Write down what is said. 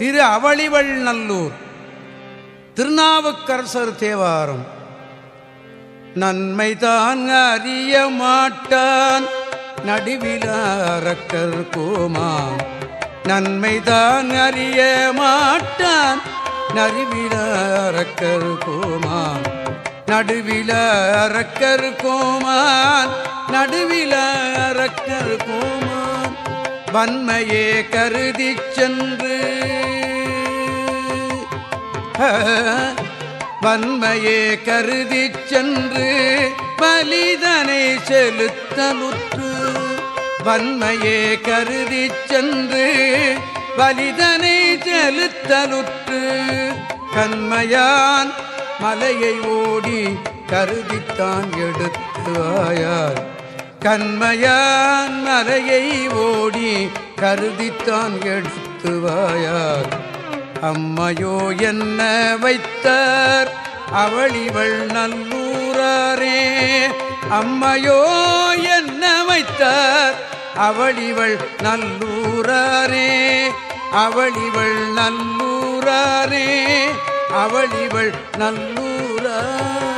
திரு அவளிவள் நல்லூர். திருநாவுக்கரசர் தேவாரம். நன்மைதான் அறிய மாட்டான் நடுவிலாரக்கர் கோமான். நன்மைதான் அறிய மாட்டான் நடுவிலாரக்கர் கோமான். நடுவில அரக்கர் கோமான் நடுவில அரக்கர் கோமான். வன்மையே கருதி சென்று. வன்மையே கருதி சென்று பலிதனை செலுத்தலுற்று வன்மையே கருதி சென்று பலிதனை செலுத்தலுற்று கண்மையான் மலையை ஓடி கருதித்தான் எடுத்து ஆயார். கண்மையான் மலையை ஓடி கருதித்தான் எடுத்து வாயார். அம்மையோ என்ன வைத்தார்? அவளிவள் நல்லூராரே. அம்மையோ என்ன வைத்தார்? அவளிவள் நல்லூரே அவளிவள் நல்லூரே அவளிவள் நல்லூரே